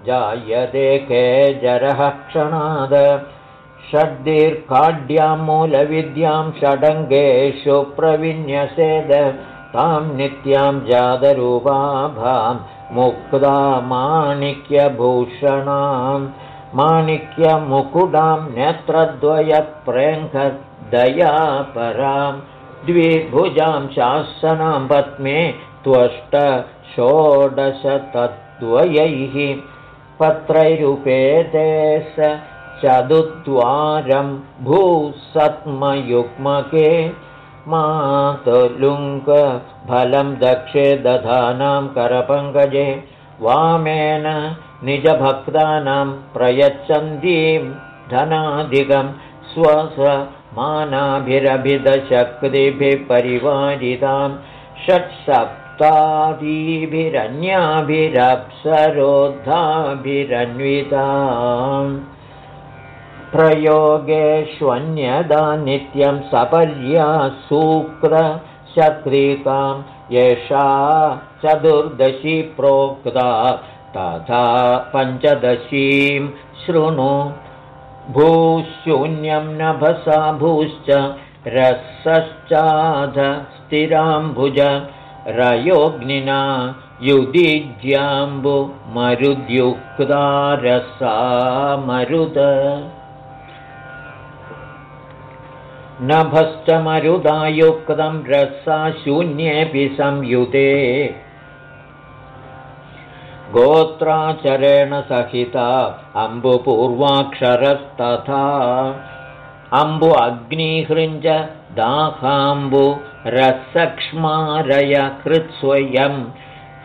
जायते केजरः क्षणाद। षड्दीर्घाढ्यां मूलविद्यां षडङ्गेषु प्रविन्यसेद। तां नित्यां जातरूपाभां मुक्ता माणिक्यभूषणां माणिक्यमुकुडां नेत्रद्वयप्रेङ्ख दयापरां द्विभुजां शासनां पद्मे त्वष्ट षोडशतद्वयैः पत्रैरुपेते स चतुद्वारं भूसत्मयुग्मके मातुलुङ्कफलं दक्षे दधानां करपङ्कजे वामेन निजभक्तानां प्रयच्छन्तीं धनाधिकं स्वस मानाभिरभिदशक्तिभिः परिवारितां षट्सप्तादिभिरन्याभिरप्सरोद्धाभिरन्विताम् प्रयोगेष्वन्यदा नित्यं सपर्या सूक्रशक्रिकां येषा चतुर्दशी प्रोक्ता तथा पञ्चदशीं शृणु भूशून्यं नभसा भूश्च रसश्चाध स्थिराम्बुज रयोग्निना युदिज्याम्बुमरुद्युक्ता रसा मरुद। नभश्च मरुदायुक्तं रसा शून्येऽपि संयुते गोत्राचरेण सहिता अम्बुपूर्वाक्षरस्तथा अम्बु अग्निहृञ्ज दाहाम्बु रसक्ष्मारय हृत्स्वयं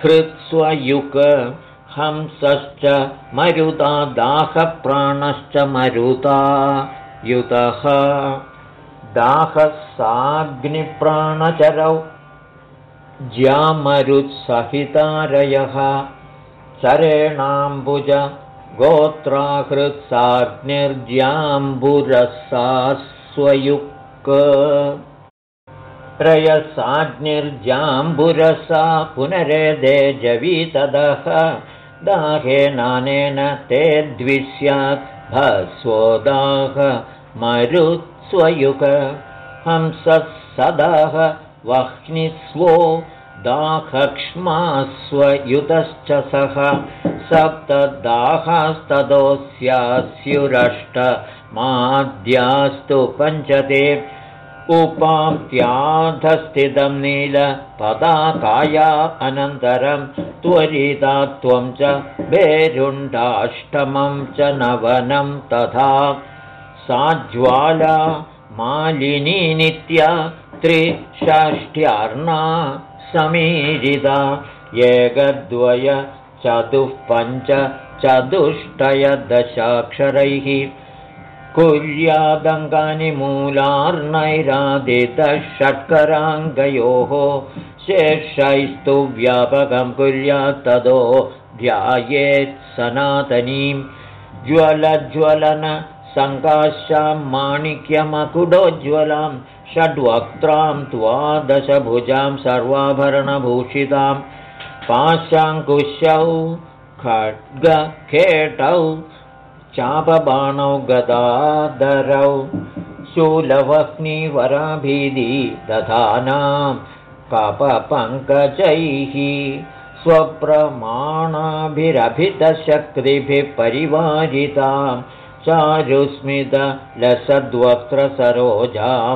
हृत्स्वयुक हंसश्च मरुता दाहप्राणश्च मरुता युतः दाहसाग्निप्राणचरौ ज्यामरुत्सहितारयः चरेणाम्बुज गोत्राहृत्साग्निर्ज्याम्बुरसास्वयुक् रयसाग्निर्जाम्बुरसा पुनरेदे जवीतदः दाहेनानेन ते द्विस्यात् भस्वोदाह मरुत्स्वयुग हंसः सदाह वह्निस्वो दाहक्ष्मास्वयुतश्च सः। माद्यास्तु पञ्चते। उपात्याधस्थितं नीलपदाकाया अनन्तरं त्वरिता त्वं च भेरुण्डाष्टमं च नवनं तथा। सा ज्वाला मालिनी नित्या त्रिषष्ट्यार्णा समीरिता एकद्वय चतुःपञ्च चतुष्टयदशाक्षरैः कुर्यादङ्गानि मूलार्नैरादितः षट्कराङ्गयोः शेषैस्तु व्यापकं कुर्यात्तदो ध्यायेत् सनातनीं ज्वलज्वलन सङ्काशां माणिक्यमकुडोज्ज्वलां षड्वक्त्रां द्वादशभुजां सर्वाभरणभूषितां पाशाङ्कुशौ खड्गखेटौ चापबाणौ गदादरौ शूलवह्निवराभिधि दधानां कपपङ्कजैः स्वप्रमाणाभिरभितशक्तिभिः परिवारितां चारुस्मितलसद्वक्त्रसरोजां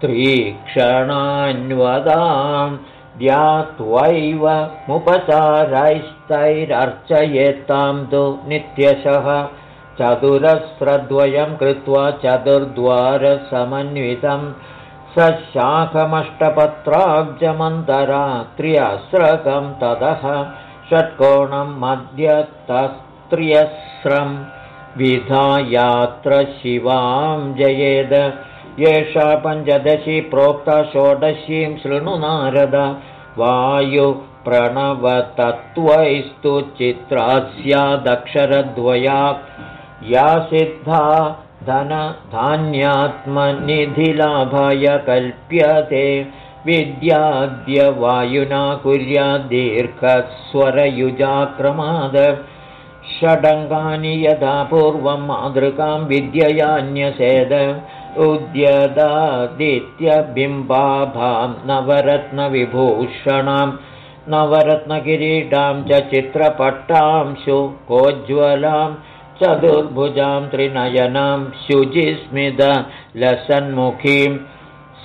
त्रीक्षणान्वदां द्यात्वैव मुपचारैस्तैरर्चयेत्तां तु नित्यशः। चतुरस्रद्वयं कृत्वा चतुर्द्वारसमन्वितं स त्र्यस्रकं ततः षट्कोणं मध्यतस्त्र्यस्रं। विधायात्र शिवां जयेद एषा पञ्चदशी प्रोक्ता षोडशीं शृणु नारद। वायुप्रणवतत्त्वैस्तु चित्रा स्यादक्षरद्वया या सिद्धा धनधान्यात्मनिधिलाभाय कल्प्यते। विद्याद्यवायुना कुर्याद्दीर्घस्वरयुजाक्रमाद षडङ्गानि यदा पूर्वं मातृकां विद्ययान्यसेद उद्यदादित्यबिम्बाभां नवरत्नविभूषणां नवरत्नकिरीटां च चित्रपट्टांशु कोज्ज्वलां चतुर्भुजां त्रिनयनां शुचिस्मितलसन्मुखीं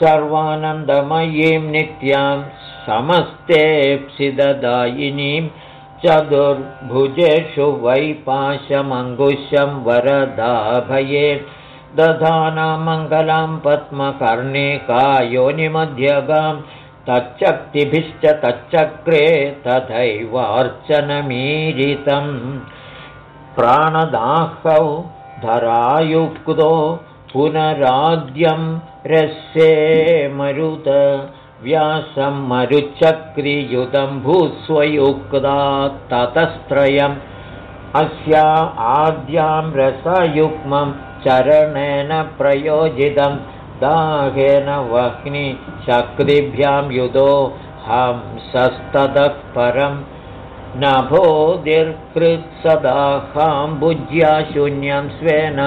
सर्वानन्दमयीं नित्यां समस्तेप्सिददायिनीं चतुर्भुजेषु वैपाशमङ्गुशं वरदाभये दधानां मङ्गलां पद्मकर्णिकायोनिमध्यगां तच्चक्तिभिश्च तच्चक्रे तथैवार्चनमीरितम् प्राणदाहौ धरायुक्तो पुनराद्यं रस्ये मरुत व्यासं मरुचक्रियुतं भूस्वयुक्ता ततस्त्रयम् अस्या आद्यां रसयुग्मं चरणेन प्रयोजितं दाहेन वह्निशक्तिभ्यां युधो हंसस्ततः परम् नभोदिर्कृत्सदाहाम्बुज्या शून्यं स्वेन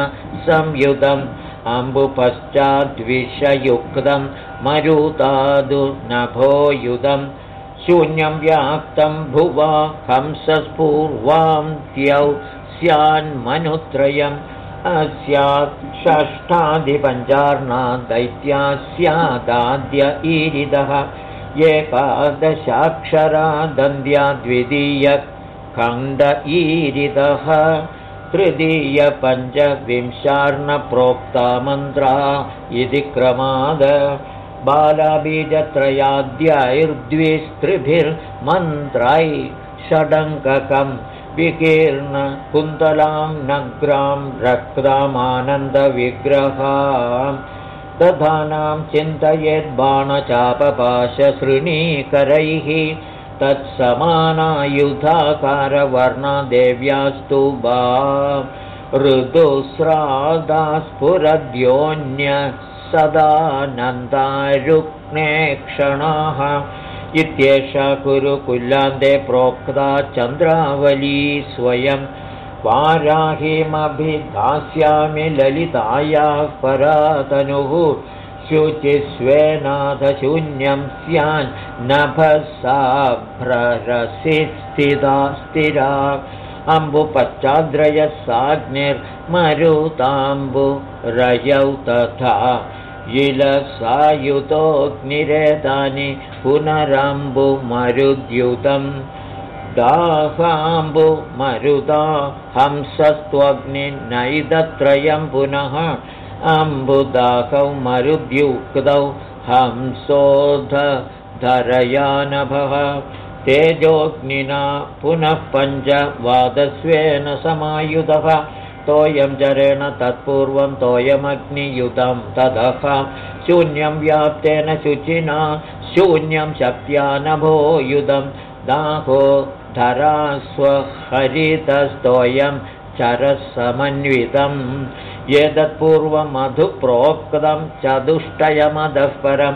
संयुतम् अम्बुपश्चाद्विषयुक्तं मरुतादु नभोयुधं शून्यं व्याप्तं भुवा हंसस्पूर्वां त्यौ स्यान्मनुत्रयम् अस्यात् षष्ठादिपञ्चार्णा दैत्या स्यादाद्य ईरिदः एकादशाक्षरा दन्द्या द्वितीय खण्ड ईरितः तृतीयपञ्चविंशार्णप्रोक्ता मन्त्रा इति क्रमाद बालाबीजत्रयाद्यैर्द्विस्त्रिभिर्मन्त्रै षडङ्ककं विकीर्ण कुन्तलां नग्रां रक्तामानन्दविग्रहा दधानां चिन्तयेद्बाणचापपाशसृणीकरैः तत्समानायुधाकारवर्णदेव्यास्तु बा ऋदुस्रादास्फुरद्योन्य सदानन्दारुक्नेक्षणाः इत्येषा कुरुकुल्लान्ते प्रोक्ता चन्द्रावली स्वयं वाराहिमभिधास्यामि ललितायाः परातनुः शुचिस्वेनाथशून्यं स्यान्नभसाभ्ररसि स्थिता स्थिरा। अम्बुपच्चाद्रयसाग्निर्मरुताम्बुरयौ तथा इलसायुतोऽग्निरेतानि पुनरम्बुमरुद्युतम् दाहाम्बुमरुदा हंसस्त्वग्निनैदत्रयं पुनः अम्बुदाहौ मरुद्युक्तौ हंसोधरयानभः तेजोऽग्निना पुनः पञ्चवादस्वेन समायुधः तोयं जरेण तत्पूर्वं तोयमग्नियुतं ततः शून्यं व्याप्तेन शुचिना शून्यं शक्त्या नभोयुधं दाहो धरास्वहरितस्तोयं चरसमन्वितम्। एतत्पूर्वमधुप्रोक्तं चतुष्टयमधः परं।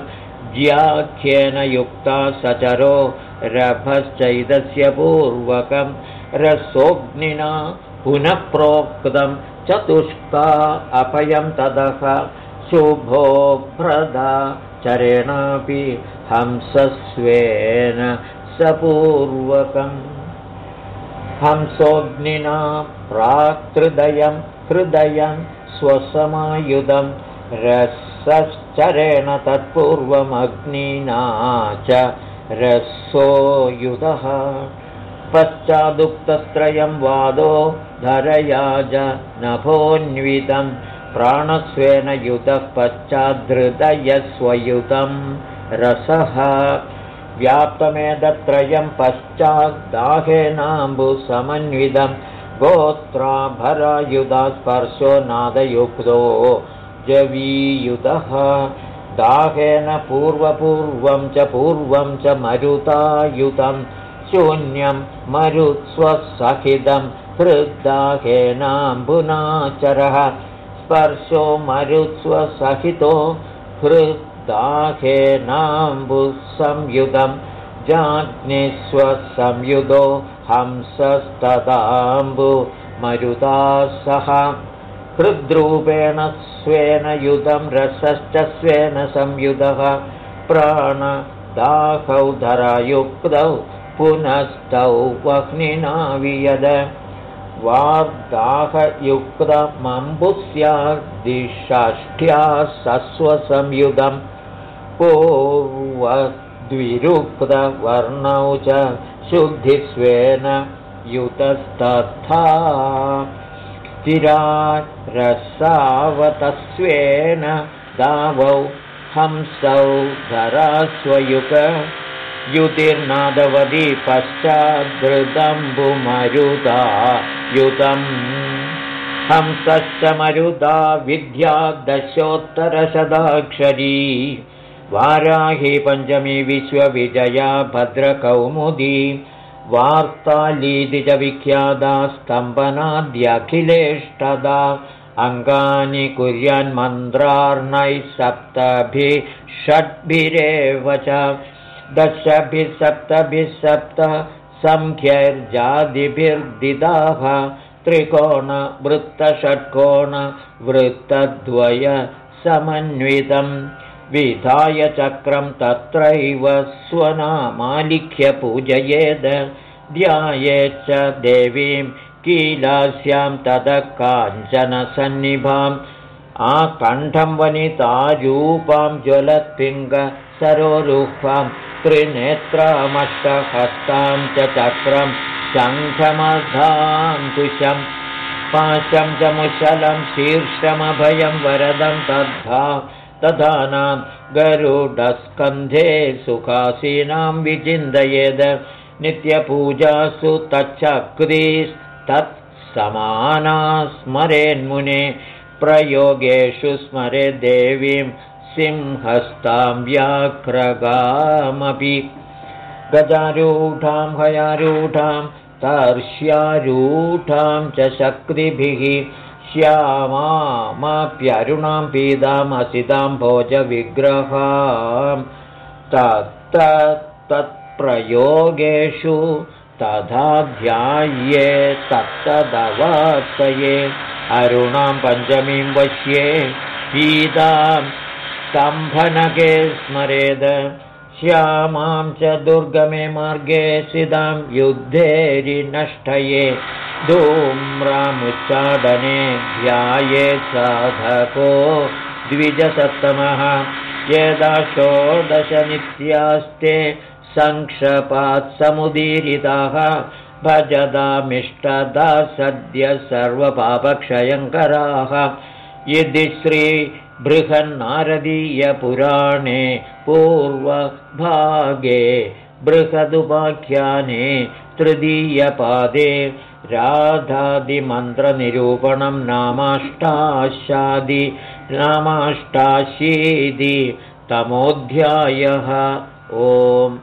ज्याख्येन युक्ता सचरो रभश्चैदस्य पूर्वकं। रसोऽग्निना पुनः प्रोक्तं चतुष्का अभयं ततः शुभोभ्रदा चरेणापि हंसस्वेन सपूर्वकम्। हंसोऽग्निना प्राक्हृदयं हृदयं स्वसमायुधं रसश्चरेण तत्पूर्वमग्निना च रसोयुधः। पश्चादुक्तस्त्रयं वादो धरया च नभोन्वितं प्राणस्वेन युतः पश्चाद्धृदयस्वयुतं रसः। व्याप्तमेतत्रयं पश्चाद्दाहेनाम्बुसमन्वितं गोत्राभरयुधस्पर्शो नादयुक्तो जवीयुतः दाहेन पूर्वपूर्वं च पूर्वं च मरुतायुतं शून्यं मरुत्स्वसहितं हृद्दाहेनाम्बुनाचरः स्पर्शो मरुत्स्वसहितो हृद्दाहेनाम्बुसंयुधं जाग्निस्वसंयुधो हंसस्तदाम्बुमरुता सह। हृद्रूपेण स्वेन युधं रसश्च स्वेन संयुधः प्राणदाहौ धरायुक्तौ पुनस्तौ वह्निना वियद वाग्दाहयुक्तमम्बुस्यादिषाष्ट्या सस्वसंयुधं पूर्वद्विरुक्तवर्णौ च शुद्धिस्वेन युतस्तथा रसावतस्वेन दावौ हंसौ धरास्वयुक युतिर्नादवदी पश्चाद्धृतम्बुमरुदा युतम्। हंसश्च मरुदा विद्या दशोत्तरशदाक्षरी वाराही पञ्चमी विश्वविजया भद्रकौमुदी। वार्तालीति च विख्याता स्तम्भनाद्यखिलेष्टदा। अङ्गानि कुर्यान्मन्त्रार्णैः सप्तभिः षड्भिरेव च दशभिः सप्तभिः सप्त सङ्ख्यैर्जादिभिर्दिदाः त्रिकोणवृत्तषट्कोणवृत्तद्वय समन्वितं विधाय चक्रं तत्रैव स्वनामालिख्य पूजयेद् ध्यायेच्च देवीं कीलास्यां ततः काञ्चनसन्निभाम् आकण्ठं वनितारूपां त्रिनेत्रामष्टहस्तां च चक्रं शङ्खमधाङ्कुशम् पाशं च मुशलं शीर्षमभयं वरदं तद्धा तथानां गरुडस्कन्धे सुखासीनां विचिन्तयेद नित्यपूजासु तच्चक्रीस्तत्समाना स्मरेन्मुने प्रयोगेषु स्मरे देवीं सिंहस्तां व्याघ्रगामपि। गजारूढां हयारूढां तर्ष्यारूढां च शक्तिभिः। श्यामाप्यरुणां पीतामसितां भोजविग्रहां। तत्तत्प्रयोगेषु तथा ध्याये तत्तदवासये। अरुणां पञ्चमीं वश्ये पीतां स्तम्भनके स्मरेद। श्यामां च दुर्गमे मार्गे सिदां युद्धेरिनष्टये धूम्रामुच्चाडने ध्याये साधको द्विजसप्तमः। यदा षोडशनित्यास्ते सङ्क्षपात्समुदीरिताः भजदामिष्टदा सद्य सर्वपापक्षयङ्कराः। यदि श्रीबृहन्नारदीयपुराणे पूर्वभागे बृहदुपाख्याने तृतीयपादे राधादिमन्त्रनिरूपणं नामाष्टाशादि नामाष्टाशीदि तमोऽध्यायः। ओम्